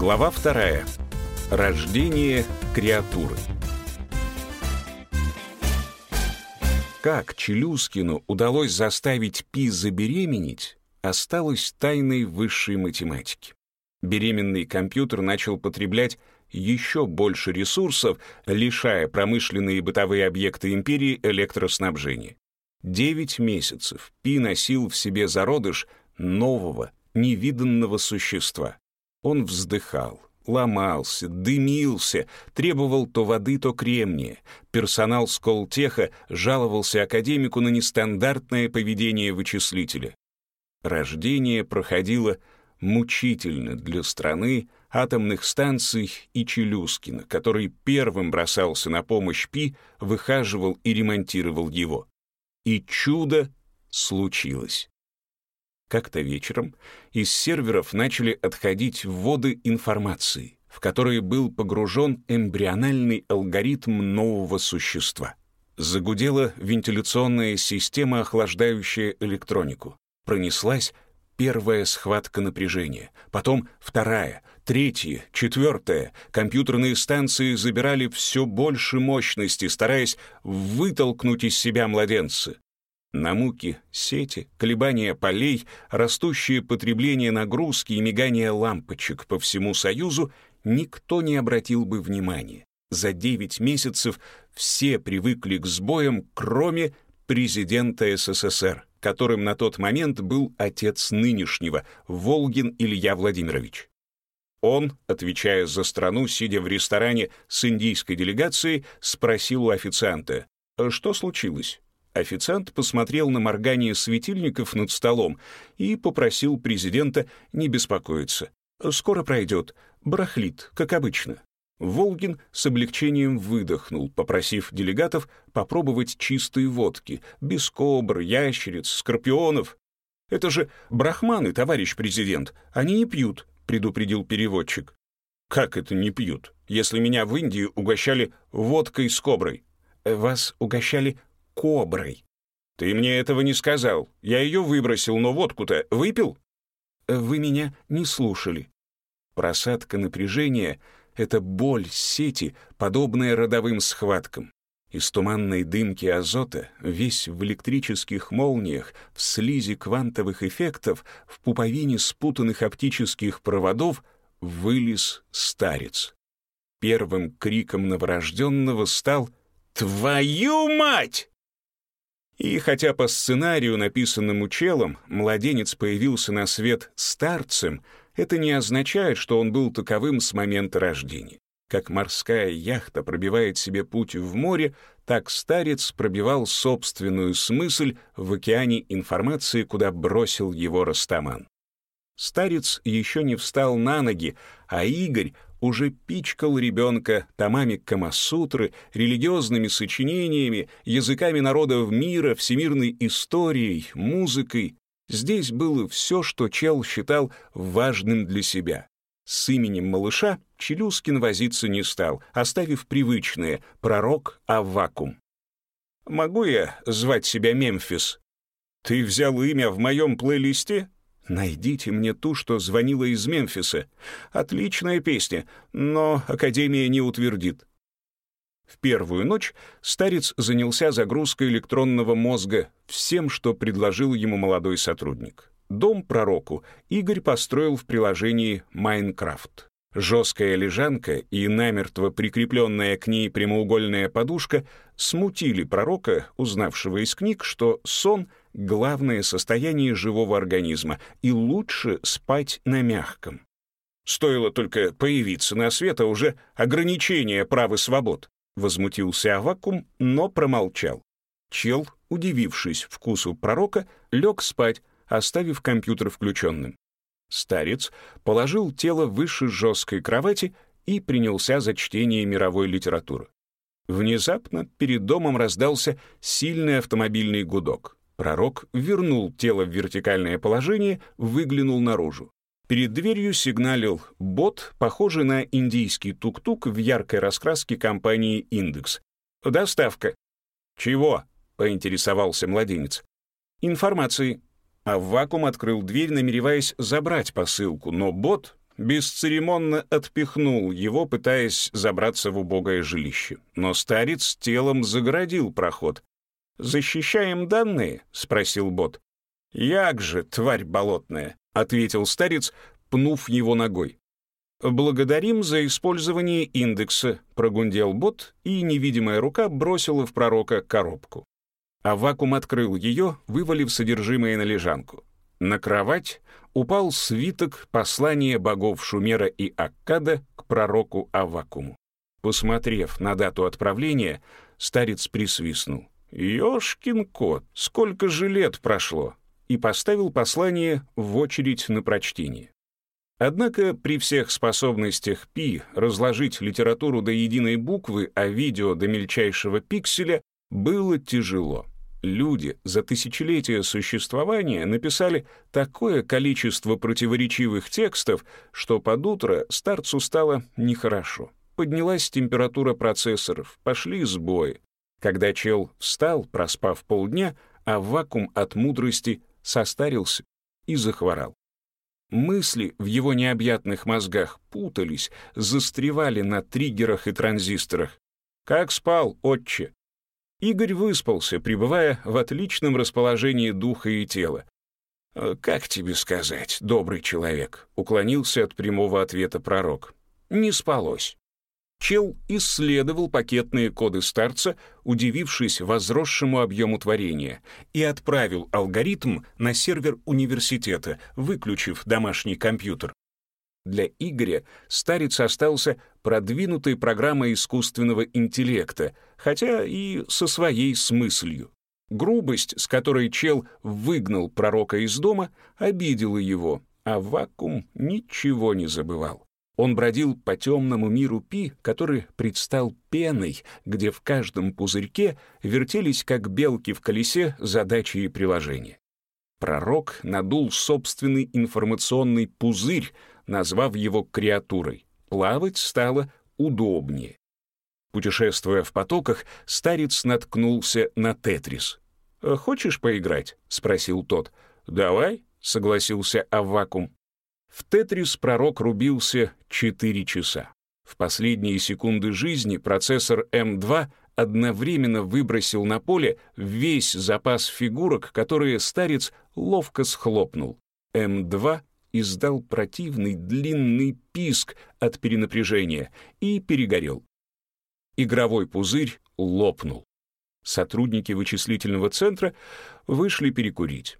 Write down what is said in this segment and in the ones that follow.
Глава вторая. Рождение креатуры. Как Челюскину удалось заставить Пи забеременеть, осталось тайной высшей математики. Беременный компьютер начал потреблять еще больше ресурсов, лишая промышленные и бытовые объекты империи электроснабжения. Девять месяцев Пи носил в себе зародыш нового, невиданного существа. Он вздыхал, ломался, дымился, требовал то воды, то кремния. Персонал Сколтеха жаловался академику на нестандартное поведение вычислителя. Рождение проходило мучительно для страны, атомных станций и Челюскина, который первым бросался на помощь Пи, выхаживал и ремонтировал его. И чудо случилось. Как-то вечером из серверов начали отходить вводы информации, в которые был погружен эмбриональный алгоритм нового существа. Загудела вентиляционная система, охлаждающая электронику. Пронеслась первая схватка напряжения, потом вторая, третья, четвертая. Компьютерные станции забирали все больше мощности, стараясь вытолкнуть из себя младенца. На муки сети, колебания полей, растущее потребление нагрузки и мигание лампочек по всему Союзу никто не обратил бы внимания. За 9 месяцев все привыкли к сбоям, кроме президента СССР, которым на тот момент был отец нынешнего, Волгин Илья Владимирович. Он, отвечая за страну, сидя в ресторане с индийской делегацией, спросил у официанта, «Что случилось?» Официант посмотрел на моргание светильников над столом и попросил президента не беспокоиться. «Скоро пройдет. Барахлит, как обычно». Волгин с облегчением выдохнул, попросив делегатов попробовать чистые водки, без кобр, ящериц, скорпионов. «Это же брахманы, товарищ президент, они не пьют», — предупредил переводчик. «Как это не пьют, если меня в Индии угощали водкой с коброй?» «Вас угощали коброй. Ты мне этого не сказал. Я ее выбросил, но водку-то выпил? Вы меня не слушали. Просадка напряжения — это боль сети, подобная родовым схваткам. Из туманной дымки азота, весь в электрических молниях, в слизи квантовых эффектов, в пуповине спутанных оптических проводов, вылез старец. Первым криком новорожденного стал «Твою мать!» И хотя по сценарию, написанному челом, младенец появился на свет старцем, это не означает, что он был таковым с момента рождения. Как морская яхта пробивает себе путь в море, так старец пробивал собственную смысль в океане информации, куда бросил его Растаман. Старец еще не встал на ноги, а Игорь уже пичкал ребенка томами Камасутры, религиозными сочинениями, языками народов мира, всемирной историей, музыкой. Здесь было все, что Чел считал важным для себя. С именем малыша Челюскин возиться не стал, оставив привычное «пророк Аввакум». «Могу я звать себя Мемфис?» «Ты взял имя в моем плейлисте?» Найдите мне ту, что звонила из Мемфиса. Отличная песня, но Академия не утвердит. В первую ночь старец занялся загрузкой электронного мозга всем, что предложил ему молодой сотрудник. Дом пророку Игорь построил в приложении «Майнкрафт». Жесткая лежанка и намертво прикрепленная к ней прямоугольная подушка смутили пророка, узнавшего из книг, что сон — главное состояние живого организма, и лучше спать на мягком. Стоило только появиться на свет, а уже ограничение прав и свобод. Возмутился Авакум, но промолчал. Чел, удивившись вкусу пророка, лег спать, оставив компьютер включенным. Старец положил тело выше жесткой кровати и принялся за чтение мировой литературы. Внезапно перед домом раздался сильный автомобильный гудок. Пророк вернул тело в вертикальное положение, выглянул наружу. Перед дверью сигналил бот, похожий на индийский тук-тук в яркой раскраске компании «Индекс». «Доставка». «Чего?» — поинтересовался младенец. «Информации». А в вакуум открыл дверь, намереваясь забрать посылку, но бот бесцеремонно отпихнул его, пытаясь забраться в убогое жилище. Но старец телом загородил проход. «Защищаем данные?» — спросил бот. «Як же, тварь болотная!» — ответил старец, пнув его ногой. «Благодарим за использование индекса», — прогундел бот, и невидимая рука бросила в пророка коробку. А вакуум открыл ее, вывалив содержимое на лежанку. На кровать упал свиток послания богов Шумера и Аккада к пророку Авакуму. Посмотрев на дату отправления, старец присвистнул. «Ёшкин кот, сколько же лет прошло!» и поставил послание в очередь на прочтение. Однако при всех способностях Пи разложить литературу до единой буквы, а видео до мельчайшего пикселя было тяжело. Люди за тысячелетия существования написали такое количество противоречивых текстов, что под утро старцу стало нехорошо. Поднялась температура процессоров, пошли сбои. Когда чел встал, проспав полдня, а вакуум от мудрости состарился и захворал. Мысли в его необъятных мозгах путались, застревали на триггерах и транзисторах. «Как спал, отче?» Игорь выспался, пребывая в отличном расположении духа и тела. «Э, «Как тебе сказать, добрый человек?» — уклонился от прямого ответа пророк. «Не спалось». Чел исследовал пакетные коды старца, удивившись возросшему объему творения, и отправил алгоритм на сервер университета, выключив домашний компьютер. Для Игоря старец остался продвинутой программой искусственного интеллекта, хотя и со своей смыслью. Грубость, с которой чел выгнал пророка из дома, обидела его, а вакуум ничего не забывал. Он бродил по темному миру Пи, который предстал пеной, где в каждом пузырьке вертелись, как белки в колесе, задачи и приложения. Пророк надул собственный информационный пузырь, назвав его креатурой. Плавать стало удобнее. Путешествуя в потоках, старец наткнулся на Тетрис. «Хочешь поиграть?» — спросил тот. «Давай», — согласился Аввакум. В Тетрис пророк рубился 4 часа. В последние секунды жизни процессор М2 одновременно выбросил на поле весь запас фигурок, которые старец ловко схлопнул. М2 издал противный длинный писк от перенапряжения и перегорел. Игровой пузырь лопнул. Сотрудники вычислительного центра вышли перекурить.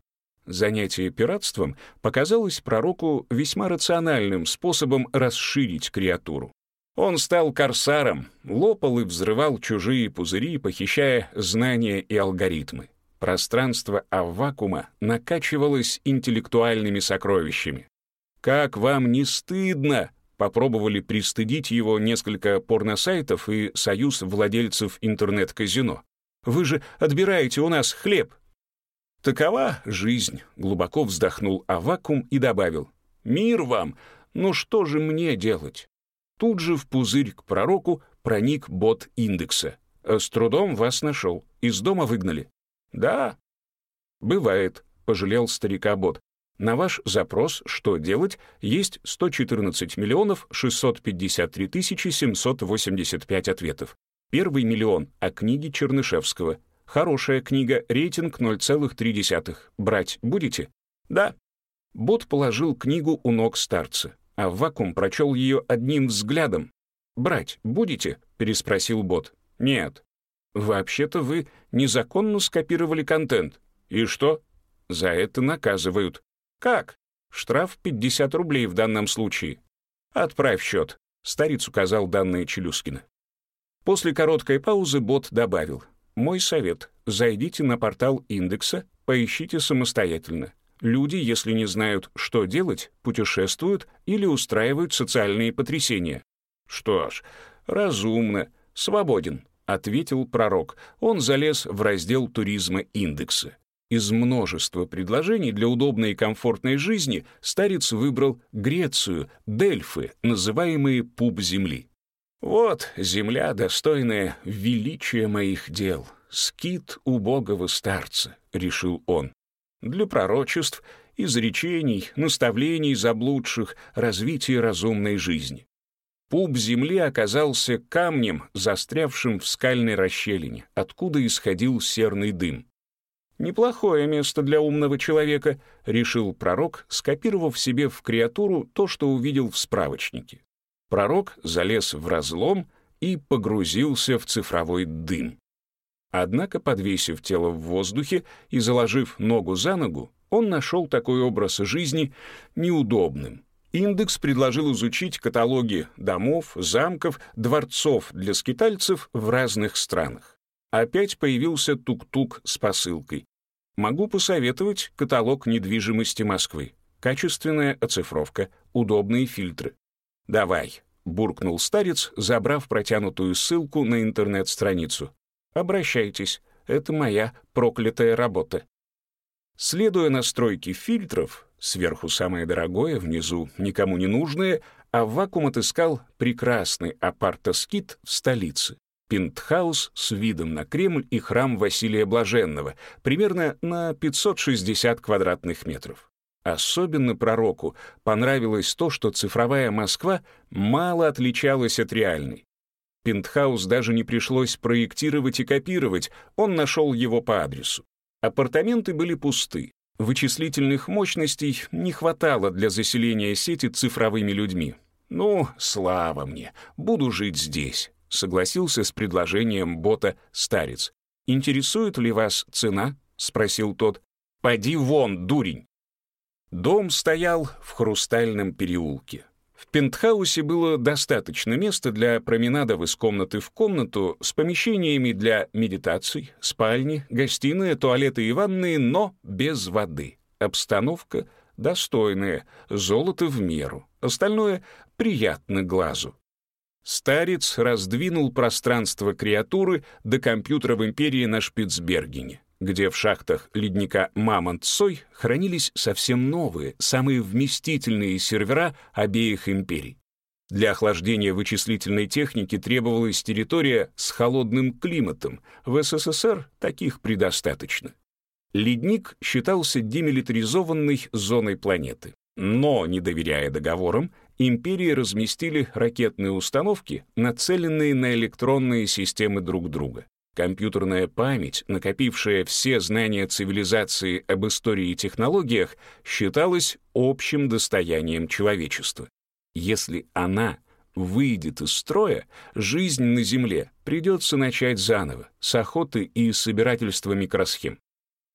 Занятие пиратством показалось пророку весьма рациональным способом расширить креатуру. Он стал корсаром, лопал и взрывал чужие пузыри, похищая знания и алгоритмы. Пространство аввакума накачивалось интеллектуальными сокровищами. «Как вам не стыдно?» Попробовали пристыдить его несколько порносайтов и союз владельцев интернет-казино. «Вы же отбираете у нас хлеб, Такова жизнь, глубоко вздохнул Авакум и добавил. Мир вам, но что же мне делать? Тут же в пузырь к пророку проник бот индекса. С трудом вас нашел. Из дома выгнали. Да. Бывает, пожалел старика бот. На ваш запрос «Что делать?» есть 114 миллионов 653 тысячи 785 ответов. Первый миллион о книге Чернышевского — Хорошая книга, рейтинг 0,3. Брать будете? Да. Бот положил книгу у ног старца, а вакуум прочел ее одним взглядом. «Брать будете?» — переспросил бот. «Нет». «Вообще-то вы незаконно скопировали контент. И что?» «За это наказывают». «Как?» «Штраф 50 рублей в данном случае». «Отправь счет», — старец указал данные Челюскина. После короткой паузы бот добавил. Мой совет — зайдите на портал индекса, поищите самостоятельно. Люди, если не знают, что делать, путешествуют или устраивают социальные потрясения. Что ж, разумно, свободен, ответил пророк. Он залез в раздел туризма индекса. Из множества предложений для удобной и комфортной жизни старец выбрал Грецию, Дельфы, называемые пуп земли. Вот земля, достойная величия моих дел, скит убогого старца, решил он. Для пророчеств изречений, наставлений заблудших, развития разумной жизни. Пуп земли оказался камнем, застрявшим в скальной расщелине, откуда исходил серный дым. «Неплохое место для умного человека», — решил пророк, скопировав себе в креатуру то, что увидел в справочнике. Пророк залез в разлом и погрузился в цифровой дым. Однако, подвесив тело в воздухе и заложив ногу за ногу, он нашел такой образ жизни неудобным. Индекс предложил изучить каталоги домов, замков, дворцов для скитальцев в разных странах. Опять появился тук-тук с посылкой. Могу посоветовать каталог недвижимости Москвы. Качественная оцифровка, удобные фильтры. «Давай», — буркнул старец, забрав протянутую ссылку на интернет-страницу. «Обращайтесь, это моя проклятая работа». Следуя настройке фильтров, сверху самое дорогое, внизу никому не нужное, а вакуум отыскал прекрасный апартоскит в столице. Пентхаус с видом на Кремль и храм Василия Блаженного, примерно на 560 квадратных метров. Особенно пророку понравилось то, что цифровая Москва мало отличалась от реальной. Пентхаус даже не пришлось проектировать и копировать, он нашел его по адресу. Апартаменты были пусты. Вычислительных мощностей не хватало для заселения сети цифровыми людьми. «Ну, слава мне, буду жить здесь», — согласился с предложением бота старец. «Интересует ли вас цена?» — спросил тот. «Поди вон, дурень!» Дом стоял в хрустальном переулке. В пентхаусе было достаточно места для променадов из комнаты в комнату с помещениями для медитаций, спальни, гостиные, туалеты и ванные, но без воды. Обстановка достойная, золото в меру. Остальное приятно глазу. Старец раздвинул пространство креатуры до компьютера в империи на Шпицбергене где в шахтах ледника Мамонт-Сой хранились совсем новые, самые вместительные сервера обеих империй. Для охлаждения вычислительной техники требовалась территория с холодным климатом. В СССР таких предостаточно. Ледник считался демилитаризованной зоной планеты. Но, не доверяя договорам, империи разместили ракетные установки, нацеленные на электронные системы друг друга. Компьютерная память, накопившая все знания цивилизации об истории и технологиях, считалась общим достоянием человечества. Если она выйдет из строя, жизнь на Земле придется начать заново, с охоты и собирательства микросхем.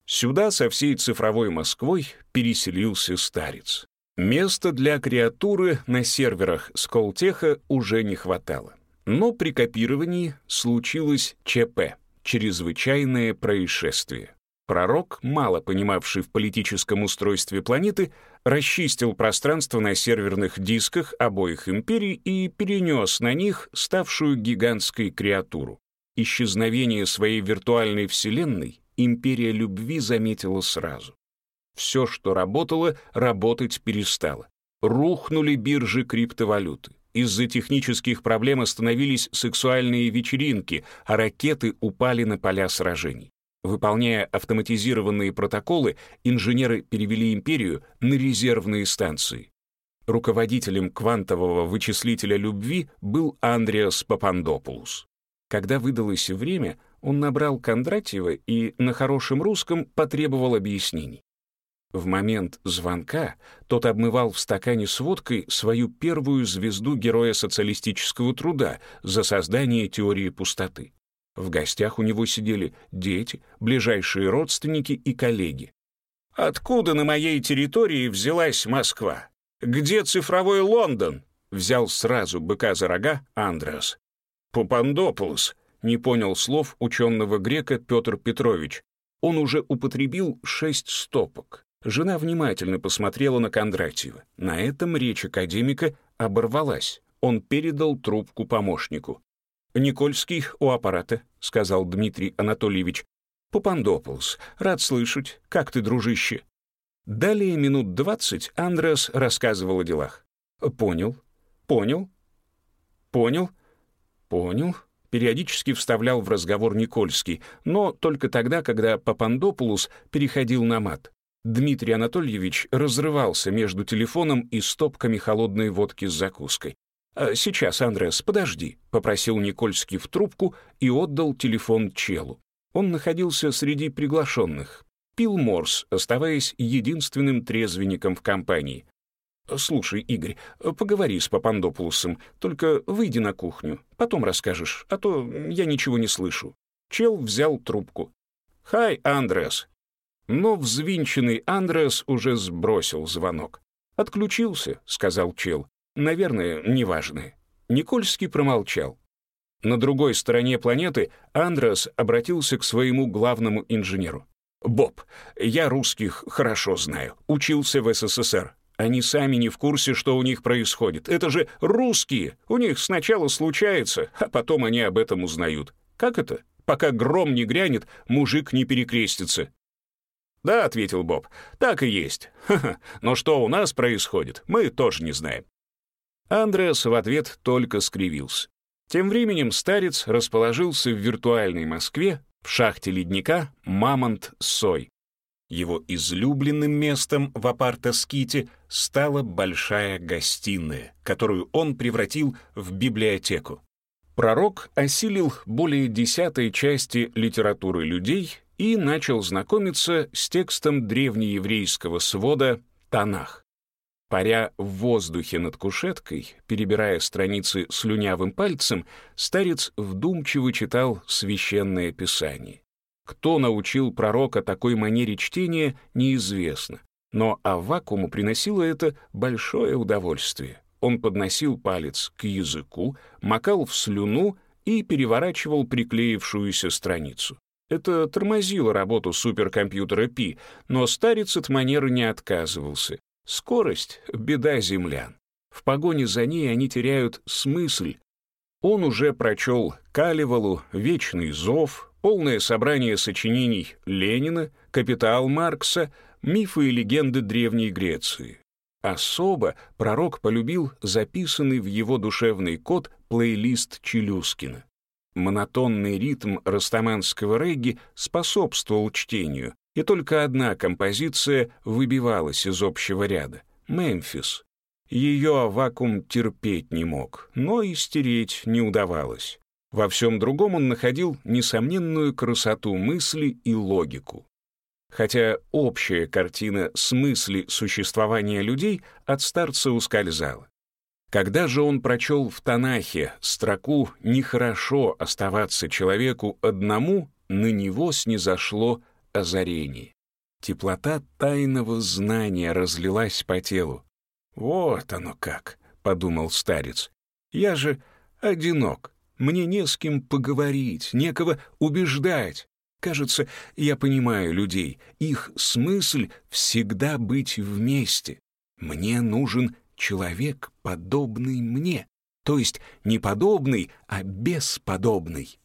Сюда со всей цифровой Москвой переселился старец. Места для креатуры на серверах Сколтеха уже не хватало. Но при копировании случилось ЧП — чрезвычайное происшествие. Пророк, мало понимавший в политическом устройстве планеты, расчистил пространство на серверных дисках обоих империй и перенес на них ставшую гигантской креатуру. Исчезновение своей виртуальной вселенной империя любви заметила сразу. Все, что работало, работать перестало. Рухнули биржи криптовалюты. Из-за технических проблем остановились сексуальные вечеринки, а ракеты упали на поля сражений. Выполняя автоматизированные протоколы, инженеры перевели империю на резервные станции. Руководителем квантового вычислителя любви был Андреас Папандопулус. Когда выдалось время, он набрал Кондратьева и на хорошем русском потребовал объяснений. В момент звонка тот обмывал в стакане с водкой свою первую звезду героя социалистического труда за создание теории пустоты. В гостях у него сидели дети, ближайшие родственники и коллеги. «Откуда на моей территории взялась Москва? Где цифровой Лондон?» Взял сразу быка за рога Андреас. «Пупандопулос», — не понял слов ученого грека Петр Петрович. Он уже употребил шесть стопок. Жена внимательно посмотрела на Кондратьева. На этом речь академика оборвалась. Он передал трубку помощнику. «Никольский у аппарата», — сказал Дмитрий Анатольевич. «Пупандополс, рад слышать. Как ты, дружище?» Далее минут двадцать Андреас рассказывал о делах. «Понял, понял, понял, понял», периодически вставлял в разговор Никольский, но только тогда, когда Папандопулус переходил на мат. Дмитрий Анатольевич разрывался между телефоном и стопками холодной водки с закуской. «А «Сейчас, Андрес, подожди», — попросил Никольский в трубку и отдал телефон Челу. Он находился среди приглашенных. Пил морс, оставаясь единственным трезвенником в компании. «Слушай, Игорь, поговори с Папандопулосом, только выйди на кухню, потом расскажешь, а то я ничего не слышу». Чел взял трубку. «Хай, Андрес». Но взвинченный Андрес уже сбросил звонок. «Отключился», — сказал Чел. «Наверное, неважно». Никольский промолчал. На другой стороне планеты Андрес обратился к своему главному инженеру. «Боб, я русских хорошо знаю, учился в СССР. Они сами не в курсе, что у них происходит. Это же русские. У них сначала случается, а потом они об этом узнают. Как это? Пока гром не грянет, мужик не перекрестится. «Да», — ответил Боб, — «так и есть. Ха-ха. Но что у нас происходит, мы тоже не знаем». Андреас в ответ только скривился. Тем временем старец расположился в виртуальной Москве в шахте ледника «Мамонт-Сой». Его излюбленным местом в апарта-ските стала большая гостиная, которую он превратил в библиотеку. Пророк осилил более десятой части литературы людей и начал знакомиться с текстом древнееврейского свода «Танах». Паря в воздухе над кушеткой, перебирая страницы слюнявым пальцем, старец вдумчиво читал священное писание. Кто научил пророка такой манере чтения, неизвестно. Но Аввакуму приносило это большое удовольствие. Он подносил палец к языку, макал в слюну и переворачивал приклеившуюся страницу. Это тормозило работу суперкомпьютера Пи, но старец от манеры не отказывался. Скорость — беда землян. В погоне за ней они теряют смысл. Он уже прочел Калевалу, «Вечный зов», полное собрание сочинений Ленина, «Капитал Маркса», «Мифы и легенды Древней Греции». Особо пророк полюбил записанный в его душевный код плейлист Челюскина. Монотонный ритм растаманского регги способствовал чтению, и только одна композиция выбивалась из общего ряда — «Мемфис». Ее вакуум терпеть не мог, но и стереть не удавалось. Во всем другом он находил несомненную красоту мысли и логику. Хотя общая картина смысли существования людей от старца ускользала. Когда же он прочел в Танахе строку «Нехорошо оставаться человеку одному», на него снизошло озарение. Теплота тайного знания разлилась по телу. «Вот оно как», — подумал старец. «Я же одинок, мне не с кем поговорить, некого убеждать. Кажется, я понимаю людей, их смысл всегда быть вместе. Мне нужен человек, подобный мне, то есть не подобный, а бесподобный.